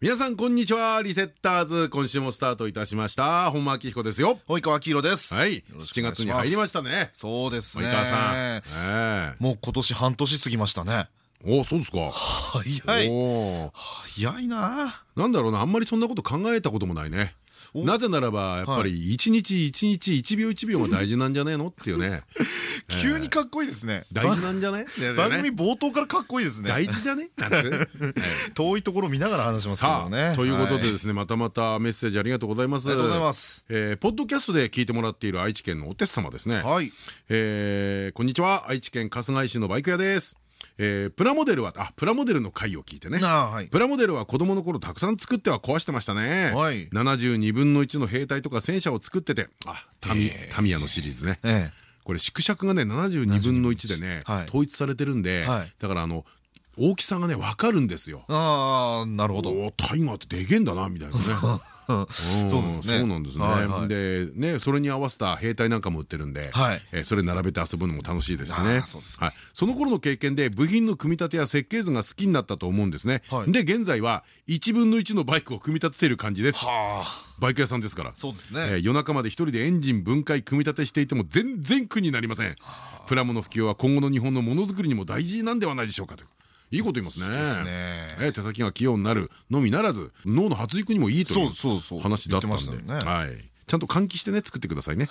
皆さんこんにちは。リセッターズ今週もスタートいたしました。本間明彦ですよ。及川明宏です。はい。7月に入りましたね。そうですね。及川さん。もう今年半年過ぎましたね。おそうですか。早い。お早いな。なんだろうな。あんまりそんなこと考えたこともないねなぜならばやっぱり一日一日一秒一秒が大事なんじゃねえの？っていうね。急にかっこいいですね。大事なんじゃ ね？番組冒頭からかっこいいですね。大事じゃね？なんて遠いところ見ながら話しますけどね。ということでですねまたまたメッセージありがとうございます。ありがとうございます。えポッドキャストで聞いてもらっている愛知県のおてつ様ですね。はい。えこんにちは。愛知県春日井市のバイク屋ですえー、プラモデルはあプラモデルの回を聞いてね、はい、プラモデルは子供の頃たくさん作っては壊してましたね、はい、72分の1の兵隊とか戦車を作ってて。あタミタミヤのシリーズね、えー、これ縮尺がね72分の1でね、はい、統一されてるんで、だからあの大きさがね分かるんですよ。ああなるほど。タイガーってでけえんだなみたいなね。そうですね。そうなんですね。でねそれに合わせた兵隊なんかも売ってるんで、それ並べて遊ぶのも楽しいですね。はい。その頃の経験で部品の組み立てや設計図が好きになったと思うんですね。で現在は1分の1のバイクを組み立てている感じです。バイク屋さんですから。そうですね。夜中まで一人でエンジン分解組み立てしていても全然苦になりません。プラモの普及は今後の日本のものづくりにも大事なんではないでしょうかと。いいこと言いますね。え手先が器用になるのみならず脳の発育にもいいという話だったんで、はい。ちゃんと換気してね作ってくださいね。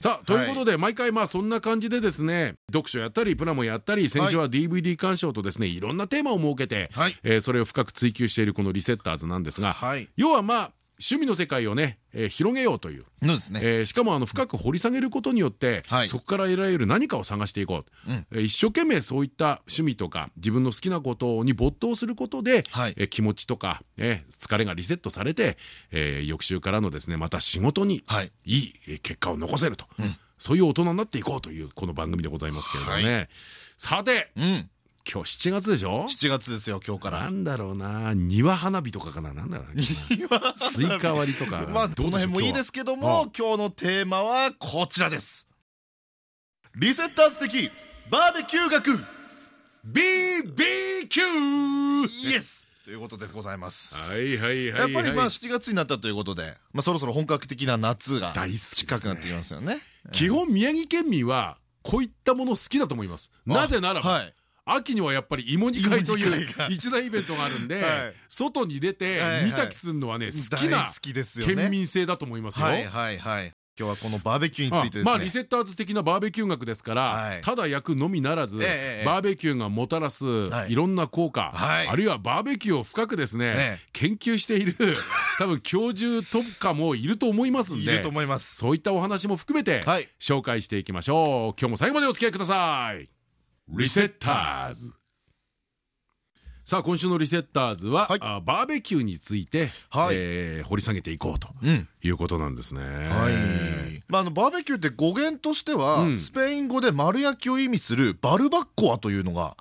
さあということで毎回まあそんな感じでですね読書やったりプラモやったり先週は DVD 鑑賞とですねいろんなテーマを設けてそれを深く追求しているこのリセッターズなんですが要はまあ趣味の世界をね、えー、広げようという。えしかもあの深く掘り下げることによって、はい、そこから得られる何かを探していこう、うん、えー、一生懸命そういった趣味とか自分の好きなことに没頭することで、はい、えー、気持ちとか、えー、疲れがリセットされて、えー、翌週からのですねまた仕事にい。い結果を残せると、うん、そういう大人になっていこうというこの番組でございますけれどもね、はい、さて、うん今日7月でしょ？7月ですよ今日から。なんだろうな。庭花火とかかな？なんだろうスイカ割りとか。まあどの辺もいいですけども今日のテーマはこちらです。リセッターズ的バーベキュー学。BBQ Yes ということでございます。はいはいはい。やっぱりまあ7月になったということで、まあそろそろ本格的な夏が近くなってきますよね。基本宮城県民はこういったもの好きだと思います。なぜならば、秋にはやっぱり芋煮会という一大イベントがあるんで外に出て煮炊きするのはね好きな県民性だと思いますよ。はいはいはい。今日はこのバーベキューについてまあリセッターズ的なバーベキュー学ですからただ焼くのみならずバーベキューがもたらすい。ろんな効果あるいはバーベキューを深くですね研究している 多分教授とかもいると思いますんでそういったお話も含めて紹介していきましょう。今日も最後までお付き合いくださいリセッターズ。さあ今週のリセッターズは、はバーベキューについて、はい、えー、掘り下げていこうということなんですね。はい。まあ、あのバーベキューって語源としては、うん、スペイン語で丸焼きを意味するバルバッコアというのが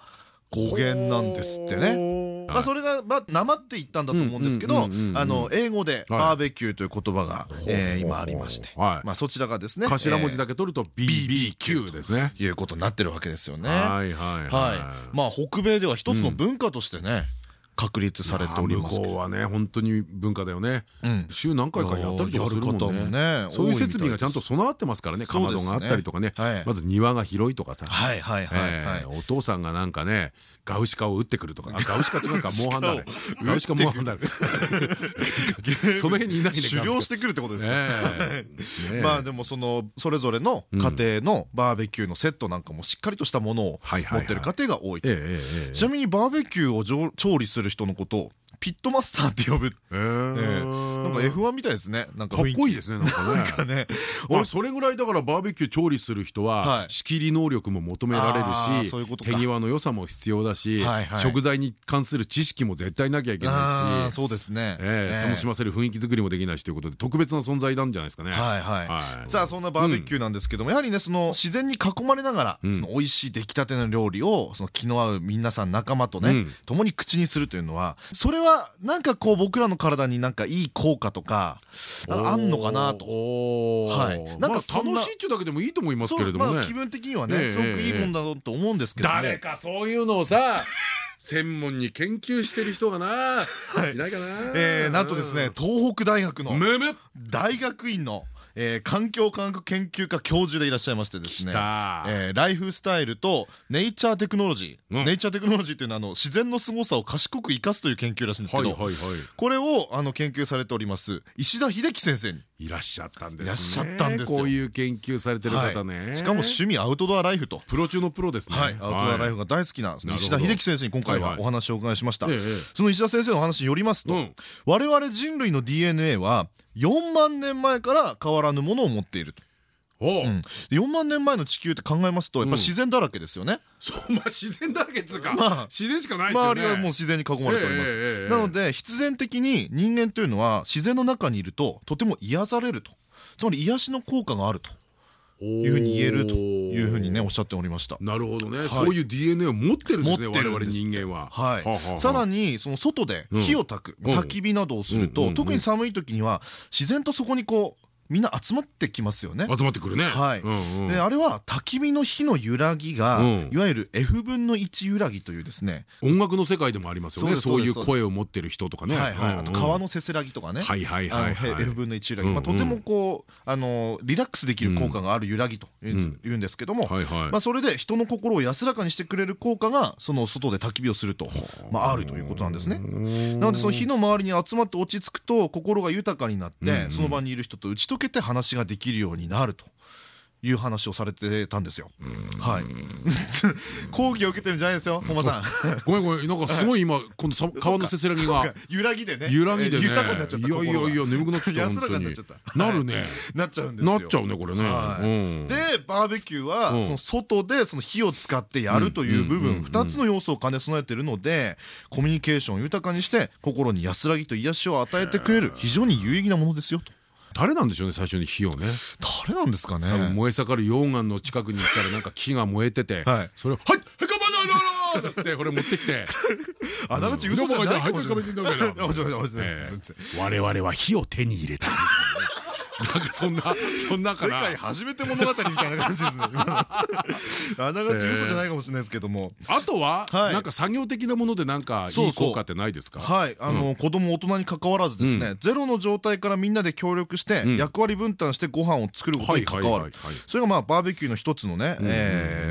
語源なんですってね。まあそれがまあなまっていったんだと思うんですけど、あの英語でバーベキューという言葉が今ありまして、まあそちらがですね、頭文字だけ取ると BBQ ですね。いうことになってるわけですよね。はいはいはい。まあ北米では一つの文化としてね。確立されております向こうはね本当に文化だよね。週何回かやったりとかするもんね。そういう設備がちゃんと備わってますからねかまどがあったりとかね。まず庭が広いとかさ。お父さんがなんかねガウシカを打ってくるとか。ガウシカ違うかモンハンだねガウシカモンハンだねその辺にいないね狩猟してくるってことですねまあでもそのそれぞれの家庭のバーベキューのセットなんかもしっかりとしたものを持ってる家庭が多いちなみにバーベキューを調理する人のことをピットマスターって呼ぶ。なんか F1 みたいですね。なんかかっこいいですね なんかね。俺それぐらいだからバーベキュー調理する人は仕切り能力も求められるし手際の良さも必要だし食材に関する知識も絶対なきゃいけないしそうですね。楽しませる雰囲気作りもできないしということで特別な存在なんじゃないですかね。はいはい。さあそんなバーベキューなんですけどもやはりねその自然に囲まれながらその美味しい出来たての料理をその気の合う皆さん仲間とね共に口にするというのはそれはなんかこう僕らの体になんかいい効果とかあんのかなと。はい。なんか楽しいっていうだけでもいいと思いますけれどもね。気分的にはねすごくいいもんだと思うんですけど誰かそういうのをさ 専門に研究してる人がな、い、ないかな、えー、なんとですね東北大学の大学院のえー、環境科学研究科教授でいらっしゃいましてですね、えー、ライフスタイルとネイチャーテクノロジー、うん、ネイチャーテクノロジーっていうのはあの自然の凄さを賢く生かすという研究らしいんですけどこれをあの研究されております。石田秀樹先生に。いらっしゃったんですいらっしゃったんですこういう研究されてる方ね、はい、しかも趣味アウトドアライフと。プロ中のプロですね。はい。アウトドアライフが大好きな石田秀樹先生に今回はお話をお伺いしました。その石田先生の話によりますと、うん、我々人類の DNA は4万年前から変わらぬものを持っていると。うん、4万年前の地球って考えますとやっぱ自然だらけですよね。そうまあ自然だらけっつうか、まあ、自然しかないですよね。周りはもう自然に囲まれております。なので必然的に人間というのは自然の中にいるととても癒されるとつまり癒しの効果があると。いうふうに言えるというふうにねおっしゃっておりました。なるほどね。そういう DNA を持ってるんですね我々人間ははい。さらにその外で火を焚く焚き火などをすると特に寒い時には自然とそこにこうみんな集まってきますよね。集まってくるね。はい。であれは焚き火の火の揺らぎがいわゆる F 分の1揺らぎというですね。音楽の世界でもありますよね。そういう声を持ってる人とかね。あと川のせせらぎとかね。はいはいはい F 分の1揺らぎ。まあとてもこうあのリラックスできる効果がある揺らぎというんですけども。まあそれで人の心を安らかにしてくれる効果がその外で焚き火をするとまああるということなんですね。なのでその火の周りに集まって落ち着くと心が豊かになってその場にいる人と打ち解けて話ができるようになるという話をされてたんですよ。はい。講義を受けてるんじゃないですよ、本間さん。ごめんごめん、なんかすごい今、この川のせせらぎが。揺らぎでね。揺らぎでね。豊かになっちゃった。いやいやいや、眠くなっちゃった。安らかになっちゃった。なるね。なっちゃうんですなっちゃうね、これね。で、バーベキューは、その外でその火を使ってやるという部分、二つの要素を兼ね備えているので、コミュニケーションを豊かにして、心に安らぎと癒しを与えてくれる、非常に有意義なものですよと。誰なんでしょうね最初に火をね誰なんですかね燃え盛る溶岩の近くに行ったらなんか木が燃えててそれを「はいへかまだろ!」ってこれ持ってきてあながち嘘じゃないかもしれない我々は火を手に入れたなんかそんなそんな世界初めて物語みたいな感じですね あながち嘘じゃないかもしれないですけども。あとはなんか作業的なものでなんかいい効果ってないですか？はい。あの子供大人に関わらずですねゼロの状態からみんなで協力して役割分担してご飯を作ることに関わる。それがまあバーベキューの一つのね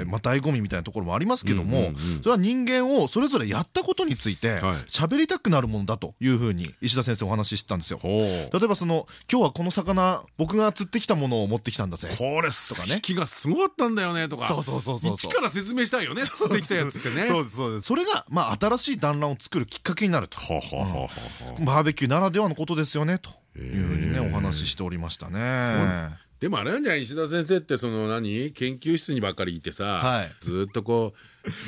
まあ醍醐味みたいなところもありますけどもそれは人間をそれぞれやったことについて喋りたくなるものだというふうに石田先生お話ししてたんですよ。例えばその今日はこの魚僕が釣ってきたものを持ってきたんだぜ。これとかね。気がすごかったんだよねとか。そうそうそうそう一から説明したいよね 釣ってきたやつってね。そうですそうです。それがまあ新しい団らんを作るきっかけになると。バーベキューならではのことですよねというふうにねお話ししておりましたねでもあれなんじゃない？石田先生ってその何？研究室にばっかりいてさずっとこ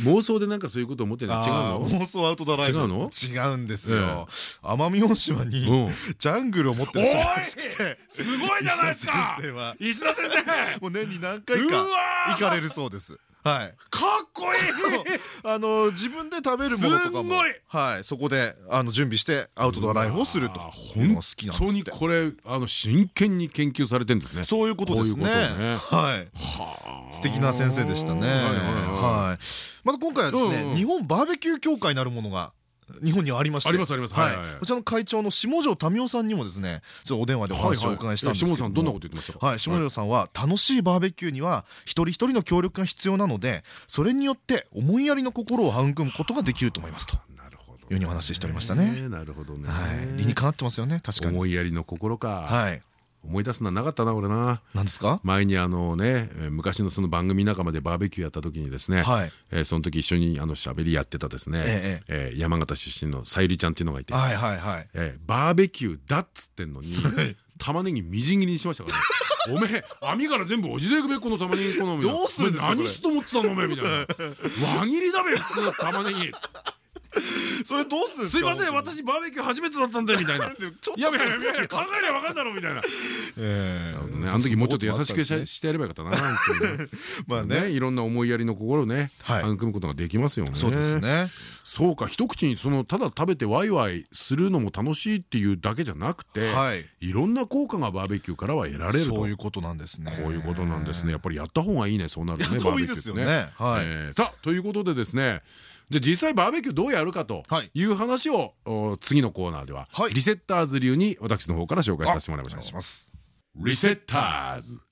う妄想でなんかそういうこと思ってるの？違うの？妄想アウトドライブ。違うの？違うんですよ。奄美大島にジャングルを持ってるらしくて。すごいじゃないですか！石田先生もう年に何回か行かれるそうですはい。かっこいい。あの自分で食べるものとかもはい。そこであの準備してアウトドアライフをするというのが好きなんです本当にこれあの真剣に研究されてんですね。そういうことですね。はい。素敵な先生でしたね。はいまた今回はですね日本バーベキュー協会なるものが日本にはありまして。ありますあります。はい。こちらの会長の下條民生さんにもですねちょっとお電話でお話をお伺いしたんですけど下條さんどんなこと言ってましたか？はい。下條さんは楽しいバーベキューには一人一人の協力が必要なのでそれによって思いやりの心を育むことができると思いますと。いうふうにお話ししておりましたね。なるほどね。理にかなってますよね。確かに。思いやりの心か。はい思い出すのはなかったな俺な。何ですか？前にあのね昔のその番組仲間でバーベキューやった時にですね、はい。えー、その時一緒にあの喋りやってたですね、えええー、山形出身のさゆりちゃんっていうのがいて、はいはいはい。えー、バーベキューだっつってんのに玉ねぎみじん切りにしましたからね。おめえ網から全部おじでくべこの玉ねぎ好みどうするんですか何すと思ってたのおめえみたいな。輪切りだべ普通玉ねぎ それどうするんすいません私バーベキュー初めてだったんでみたいな「いやいやいや考えりゃ分かんだろ」みたいな あの時もうちょっと優しくしてやればよかったな まあね。いろんな思いやりの心をね育むことができますよね。そうですね。そうか一口にそのただ食べてワイワイするのも楽しいっていうだけじゃなくてい。ろんな効果がバーベキューからは得られるそういうことなんですね。こういうことなんですね。やっぱりやった方がいいね。そうなるとねバーベキューってね。さあということでですね。じゃ実際バーベキューどうやるかとい。う話を次のコーナーではリセッターズ流に私の方から紹介させてもらいましょう。リセッターズ。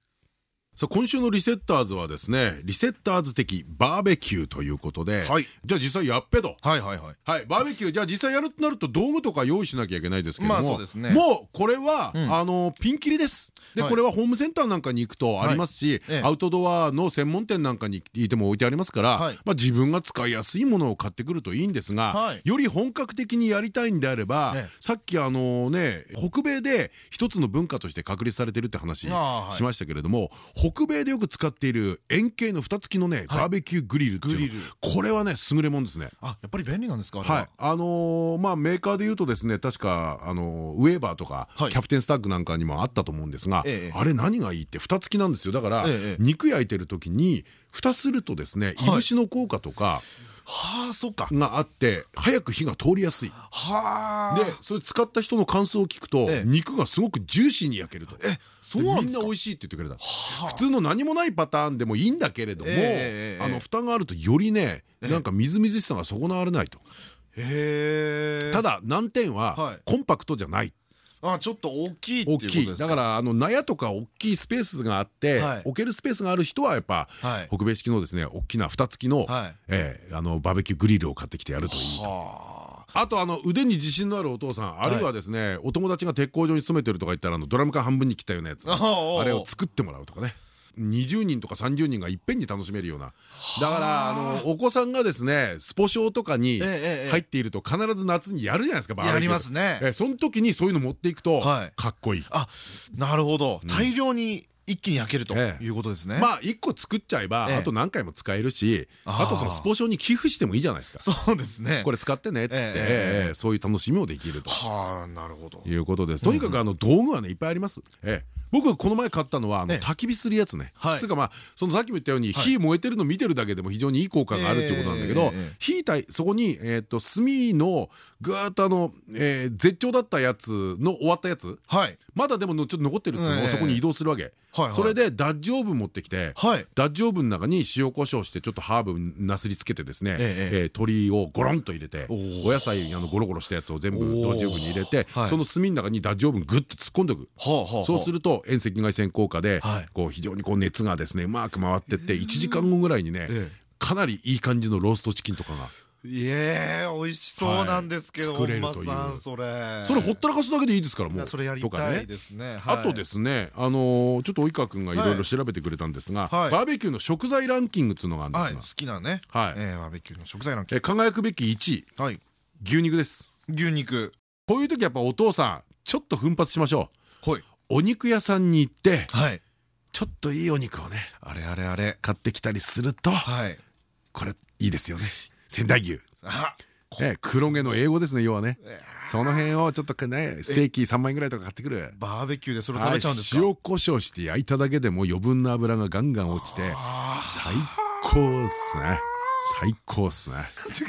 さあ今週のリセッターズはですねリセッターズ的バーベキューということで、はい、じゃあ実際やっぺと。はいはいはい、はい、バーベキューじゃあ実際やるとなると道具とか用意しなきゃいけないですけども、もうこれは、うん、あのピンキリです。で、はい、これはホームセンターなんかに行くとありますし、はい、アウトドアの専門店なんかにいても置いてありますから、まあ自分が使いやすいものを買ってくるといいんですが、より本格的にやりたいんであれば、さっきあのね北米で一つの文化として確立されてるって話しましたけれども、北米でよく使っている円形の蓋付きのねバーベキューグリルっていうこれはね優れもんですね。あやっぱり便利なんですか？はい。あのまあメーカーでいうとですね確かあのウェーバーとかキャプテンスタッグなんかにもあったと思うんですがあれ何がいいって蓋付きなんですよ。だから肉焼いてる時に蓋するとですねい。ぶしの効果とかはあそっか。があって早く火が通りやすい。はあ。でそれ使った人の感想を聞くと肉がすごくジューシーに焼けると。えそうみんな美味しいって言ってくれた。普通の何もないパターンでもいいんだけれどもあの蓋があるとよりねなんかみずみずしさが損なわれないと。ただ難点はコンパクトじゃないあちょっと大きい大きい。だからあの納屋とか大きいスペースがあって置けるスペースがある人はやっぱ北米式のですね大きな蓋付きのえあのバーベキューグリルを買ってきてやるといいと。あ。とあの腕に自信のあるお父さんあるいはですねお友達が鉄工所に勤めてるとか言ったらドラム缶半分に切ったようなやつあれを作ってもらうとかね。20人とか30人がいっぺんに楽しめるようなだからあのお子さんがですねスポ少とかに入っていると必ず夏にやるじゃないですかやりますねその時にそういうの持っていくとかっこいいあなるほど大量に一気に焼けるということですね。まあ一個作っちゃえばあと何回も使えるし、あとそのスポーションに寄付してもいいじゃないですか。そうですね。これ使ってねっつってそういう楽しみもできると。はあなるほど。いうことです。とにかくあの道具はねいっぱいあります。ええ。僕この前買ったのは焚き火するやつね。つうかまあそのさっきも言ったように火燃えてるの見てるだけでも非常にいい効果があるっていうことなんだけど火たいそこにえっと炭のぐーっとあの絶頂だったやつの終わったやつ？まだでもちょっと残ってるっていうのをそこに移動するわけ。それでダッジオーブン持ってきてダッジオーブンの中に塩コショウしてちょっとハーブなすりつけてですね鶏をゴロンと入れてお野菜あのゴロゴロしたやつを全部ダッジオーブンに入れてその炭の中にダッジオーブングッと突っ込んでおくそうすると遠赤外線効果でこう非常にこう熱がですねうまく回ってって1時間後ぐらいにねかなりいい感じのローストチキンとかがいえ美味しそうなんですけど作れるという。それ。それほったらかすだけでいいですからもうそれやりたいですね。あとですねあのちょっと及川君がいろいろ調べてくれたんですがバーベキューの食材ランキングっていうのがあるんですが好きなね。バーベキューの食材ランキング。輝くべき1位。牛肉です。牛肉。こういう時やっぱお父さんちょっと奮発しましょう。お肉屋さんに行ってちょっといいお肉をねあれあれあれ。買ってきたりするとこれいいですよね仙台牛。え黒毛の英語ですね要はね。その辺をちょっとねステーキ3枚ぐらいとか買ってくる。バーベキューでそれ食べちゃうんですか？塩コショウして焼いただけでも余分な油がガンガン落ちて最高っすね。最高っすね。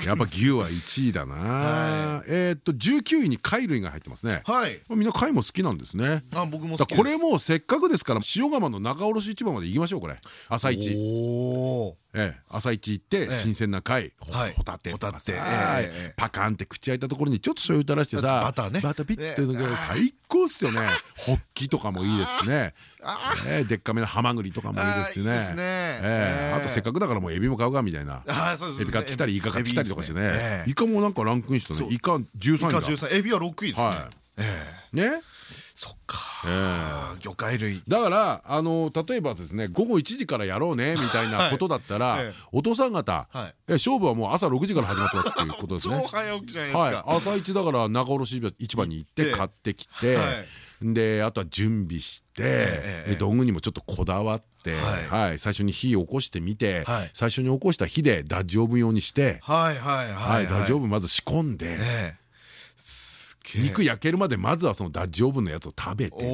やっぱ牛は1位だな。えっと19位に貝類が入ってますね。はい。みんな貝も好きなんですね。あ僕もこれもせっかくですから塩釜の仲卸市場まで行きましょうこれ。朝一おええ、朝一行って新鮮な貝ホタテとかさパカンって口開いたところにちょっと醤油垂らしてさバターね。バターピッてのが最高っすよね。ホッキとかもいいですしね。でっかめのハマグリとかもいいですしね。あとせっかくだからもうエビも買うかみたいな。エビ買ってきたりイカ買ってきたりとかしてね。イカもなんかランクインしたねイカ13位だ。エビは6位ですね。ね？魚介類。だからあの例えばですね午後1時からやろうね みたいなことだったらお父さん方勝負はもう朝6時から始まってますっていうことですね。超早起きじゃないですか。朝一だから仲卸市場に行って買ってきてであとは準備して道具にもちょっとこだわってはい。最初に火を起こしてみて最初に起こした火でダッジオーブン用にしてダッジオーブンまず仕込んで。肉焼けるまでまずはそのダッジオーブンのやつを食べてとか。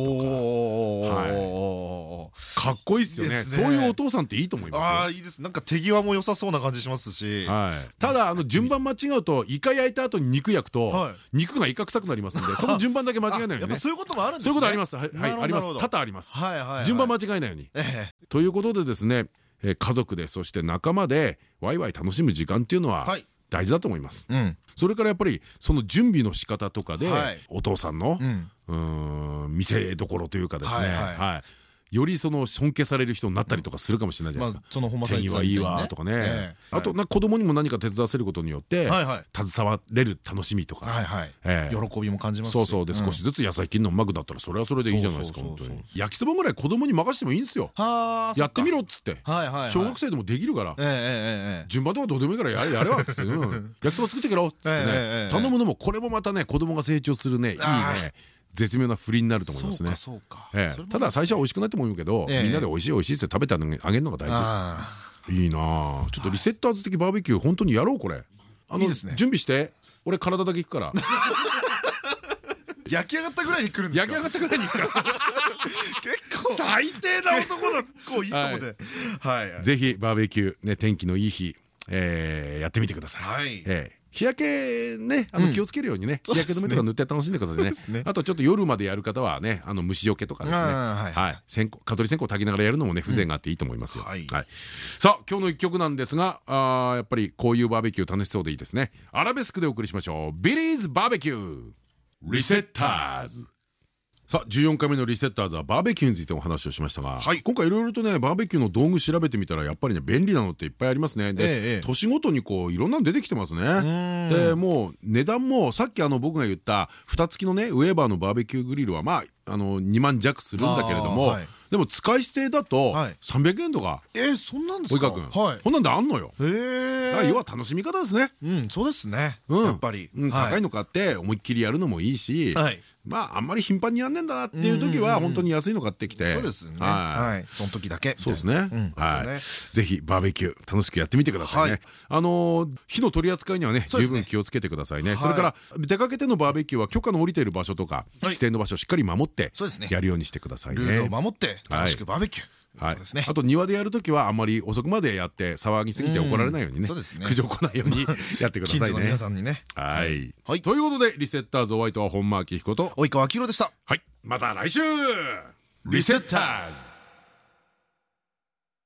かっこいいですよね。そういうお父さんっていいと思いますああいいです。なんか手際も良さそうな感じしますし。ただあの順番間違うとイカ焼いた後に肉焼くと肉がイカ臭くなりますんで その順番だけ間違えないようにそういうこともあるんですそういうことあります。はいあります。多々あります。順番間違えないように。ということでですね家族でそして仲間でワイワイ楽しむ時間っていうのは大事だと思います。それからやっぱりその準備の仕方とかでお父さんの見せどころというかですね。はいよりその尊敬される人になったりとかするかもしれないじゃないですか。その手にはいいわとかね。あと子供にも何か手伝わせることによって携われる楽しみとか。喜びも感じますそうそう。で少しずつ野菜切るのうまくなったらそれはそれでいいじゃないですか本当に。焼きそばぐらい子供に任せてもいいんですよ。やってみろっつって。小学生でもできるから。順番とかどうでもいいからやれやれわっつって。焼きそば作ってけろっつってね。頼むのもこれもまたね子供が成長するね。いいね。絶妙な振りになると思いますね。ただ最初は美味しくないと思うけどみんなで美味しい美味しいって食べてあげるのが大事。いいなちょっとリセッターズ的バーベキュー本当にやろうこれ。あの準備して。俺体だけいくから。焼き上がったぐらいに来るんです焼き上がったぐらいに行くから。結構。最低な男だこういいとこで。ぜひバーベキューね天気のいい日やってみてください日焼けねあの気をつけるようにね日焼け止めとか塗って楽しんでくださいね。あとちょっと夜までやる方はねあの虫除けとかですね。はい線香蚊取り線香炊きながらやるのもね風情があっていいと思いますよ。さあ今日の一曲なんですがあやっぱりこういうバーベキュー楽しそうでいいですね。アラベスクでお送りしましょう。ビリーズバーベキューリセッターズさあ14回目のリセッターズはバーベキューについてお話をしましたが、はい、今回いろいろとねバーベキューの道具調べてみたらやっぱりね便利なのっていっぱいありますね。で、ええ、年ごとにこういろんなの出てきてますね。でもう値段もさっきあの僕が言った蓋付きのねウェーバーのバーベキューグリルはまああの2万弱するんだけれども、はい、でも使い捨てだと300円とか。えそんなんですか？こん。なんであんのよ。へえ要は楽しみ方ですね。うんそうですね。やっぱり。高いの買って思いっきりやるのもいいしまああんまり頻繁にやんねんだなっていう時は本当に安いの買ってきて。そうですね。はい。その時だけ。そうですね。はい。ぜひバーベキュー楽しくやってみてくださいね。あの火の取り扱いにはね十分気をつけてくださいね。それから出かけてのバーベキューは許可の下りている場所とか指定の場所をしっかり守ってやるようにしてくださいね。ルールを守って楽しくバーベキュー。はい、あと庭でやるときはあんまり遅くまでやって騒ぎすぎて怒られないようにね苦情来ないようにやってくださいね。皆さんにね。はい。ということでリセッターズお相手は本間明彦と及川明宏でした。はい。また来週リセッターズ